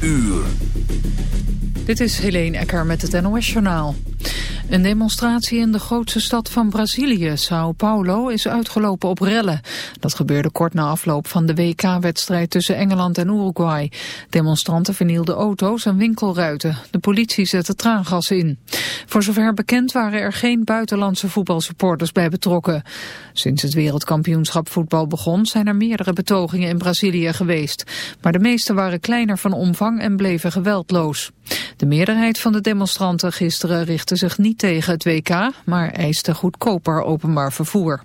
uur. Dit is Helene Ecker met het NOS-journaal. Een demonstratie in de grootste stad van Brazilië, Sao Paulo, is uitgelopen op rellen. Dat gebeurde kort na afloop van de WK-wedstrijd tussen Engeland en Uruguay. Demonstranten vernielden auto's en winkelruiten. De politie zette traangas in. Voor zover bekend waren er geen buitenlandse voetbalsupporters bij betrokken. Sinds het wereldkampioenschap voetbal begon zijn er meerdere betogingen in Brazilië geweest. Maar de meeste waren kleiner van omvang en bleven geweldloos. De meerderheid van de demonstranten gisteren richtte zich niet tegen het WK, maar eiste goedkoper openbaar vervoer.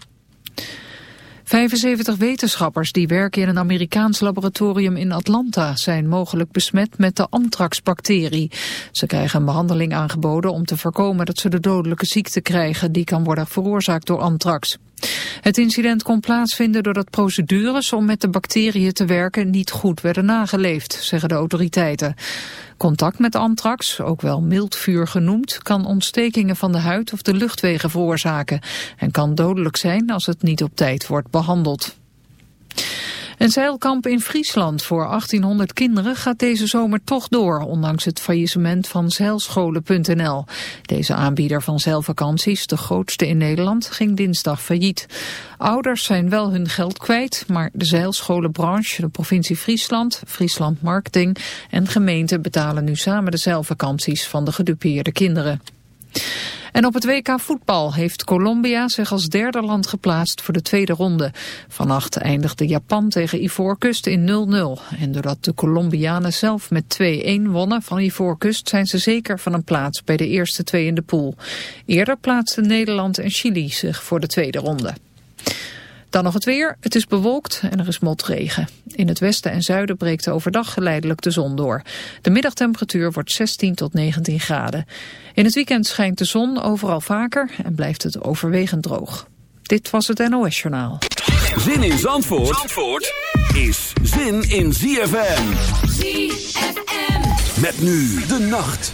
75 wetenschappers die werken in een Amerikaans laboratorium in Atlanta zijn mogelijk besmet met de antraxbacterie. Ze krijgen een behandeling aangeboden om te voorkomen dat ze de dodelijke ziekte krijgen die kan worden veroorzaakt door antrax. Het incident kon plaatsvinden doordat procedures om met de bacteriën te werken niet goed werden nageleefd, zeggen de autoriteiten. Contact met antrax, ook wel mildvuur genoemd, kan ontstekingen van de huid of de luchtwegen veroorzaken en kan dodelijk zijn als het niet op tijd wordt behandeld. Een zeilkamp in Friesland voor 1800 kinderen gaat deze zomer toch door, ondanks het faillissement van zeilscholen.nl. Deze aanbieder van zeilvakanties, de grootste in Nederland, ging dinsdag failliet. Ouders zijn wel hun geld kwijt, maar de zeilscholenbranche, de provincie Friesland, Friesland Marketing en gemeente betalen nu samen de zeilvakanties van de gedupeerde kinderen. En op het WK voetbal heeft Colombia zich als derde land geplaatst voor de tweede ronde. Vannacht eindigde Japan tegen Ivoorkust in 0-0. En doordat de Colombianen zelf met 2-1 wonnen van Ivoorkust zijn ze zeker van een plaats bij de eerste twee in de pool. Eerder plaatsten Nederland en Chili zich voor de tweede ronde. Dan nog het weer. Het is bewolkt en er is motregen. In het westen en zuiden breekt overdag geleidelijk de zon door. De middagtemperatuur wordt 16 tot 19 graden. In het weekend schijnt de zon overal vaker en blijft het overwegend droog. Dit was het NOS Journaal. Zin in Zandvoort, Zandvoort is zin in ZFM. ZFM. Met nu de nacht.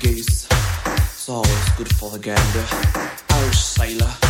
106.9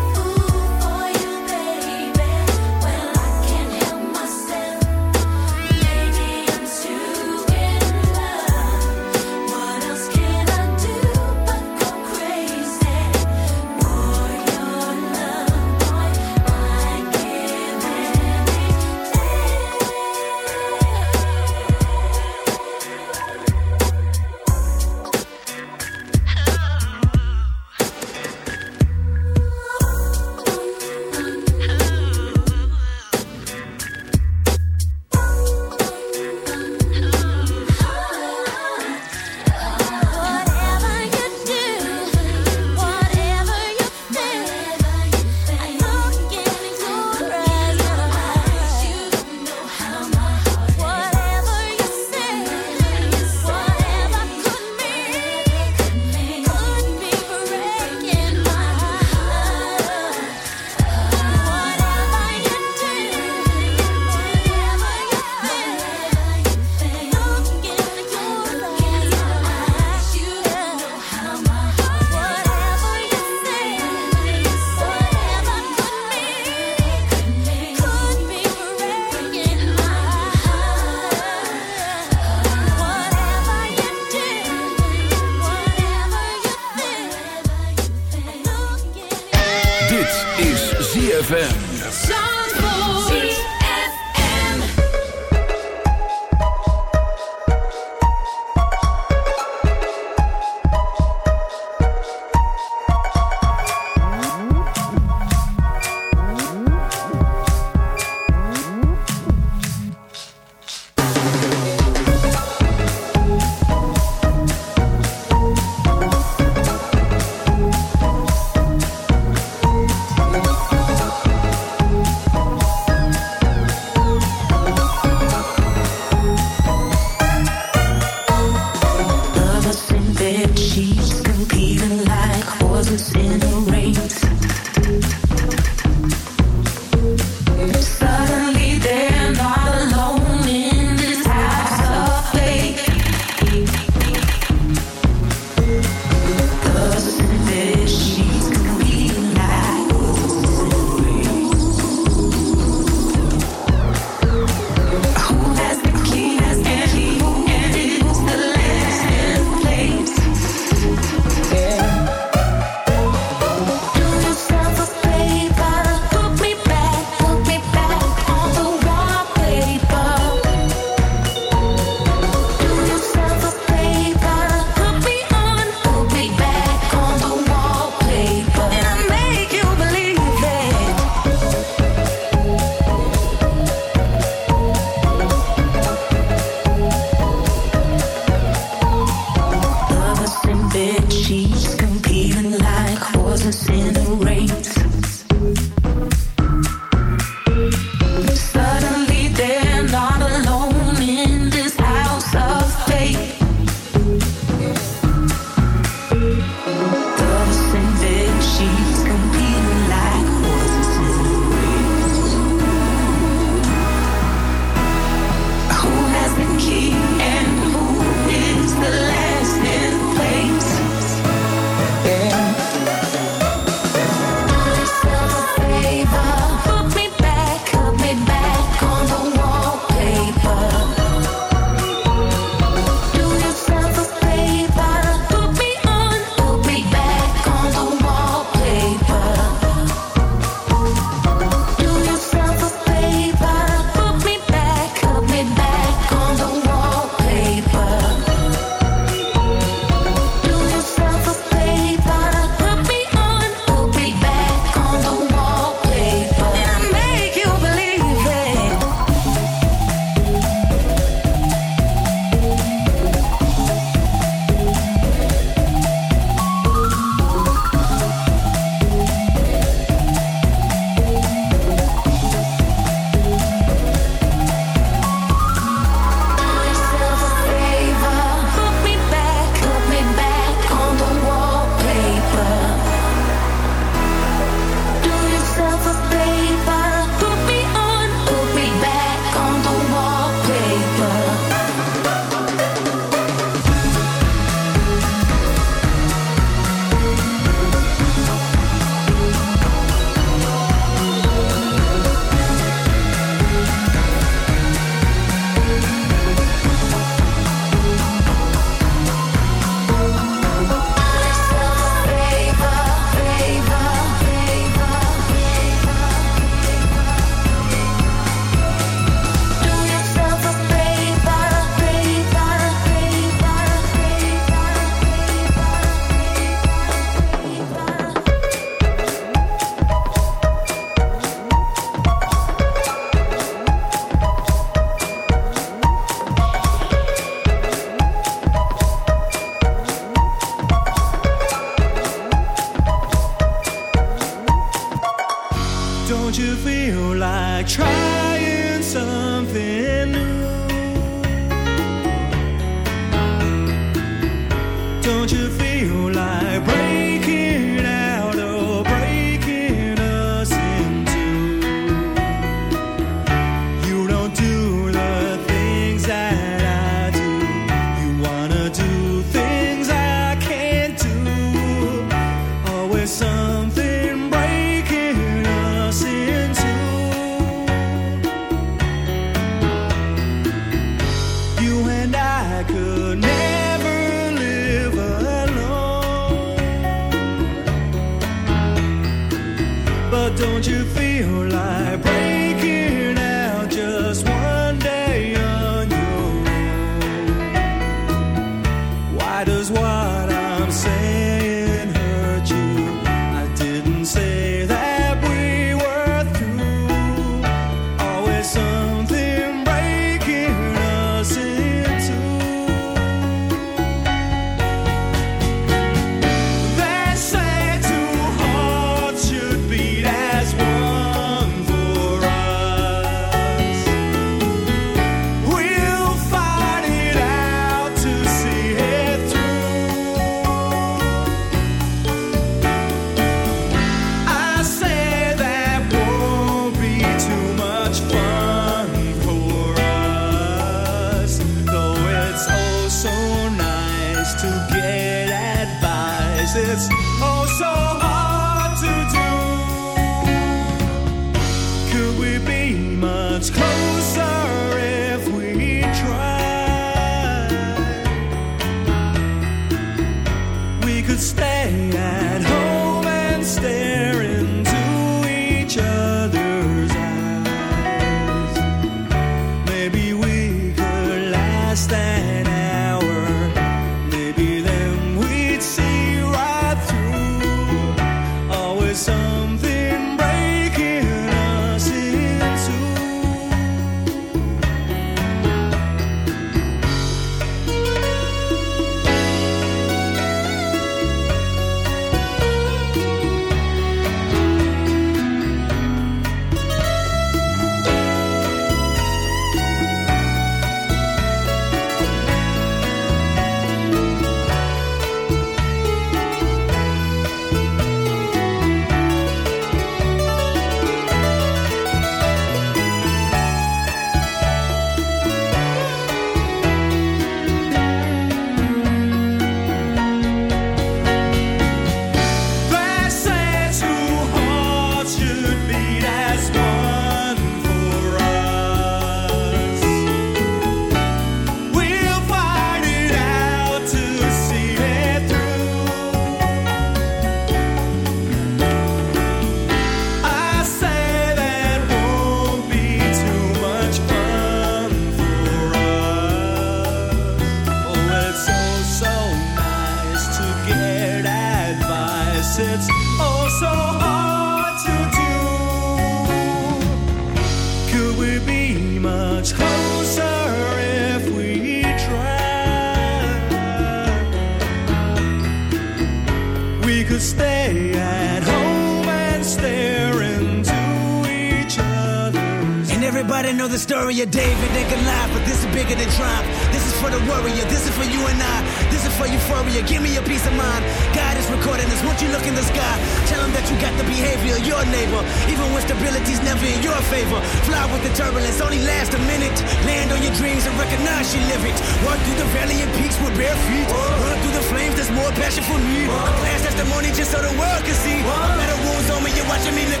Of David and Goliath, but this is bigger than triumph. This is for the warrior. This is for you and I. This is for euphoria. Give me a peace of mind. God is recording this. Won't you look in the sky? Tell him that you got the behavior of your neighbor, even when stability's never in your favor. Fly with the turbulence, only last a minute. Land on your dreams and recognize you live it. Walk through the valley and peaks with bare feet. Run through the flames. There's more passion for me. A past testimony just so the world can see. Better wounds on me. You're watching me lick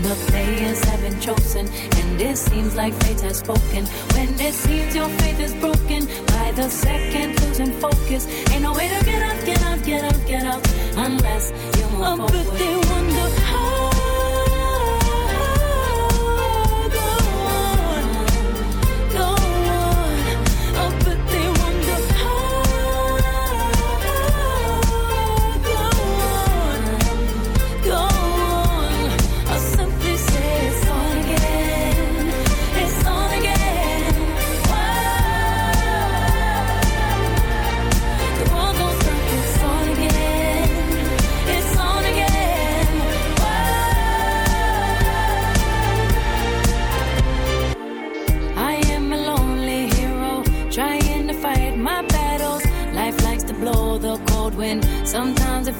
The players have been chosen, and it seems like fate has spoken. When it seems your faith is broken, by the second losing focus. Ain't no way to get out, get out, get out, get out, unless you move forward. but wonder